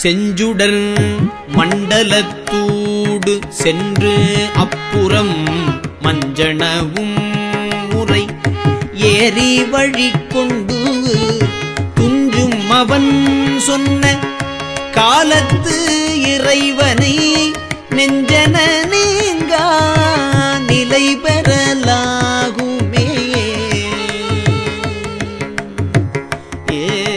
செஞ்சுடர் மண்டலத்தூடு சென்று அப்புறம் மஞ்சனவும் முறை ஏறி வழி கொண்டு துஞ்சும் அவன் சொன்ன காலத்து இறைவனை நெஞ்சன பெறலாகுமே. ஏ